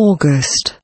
August.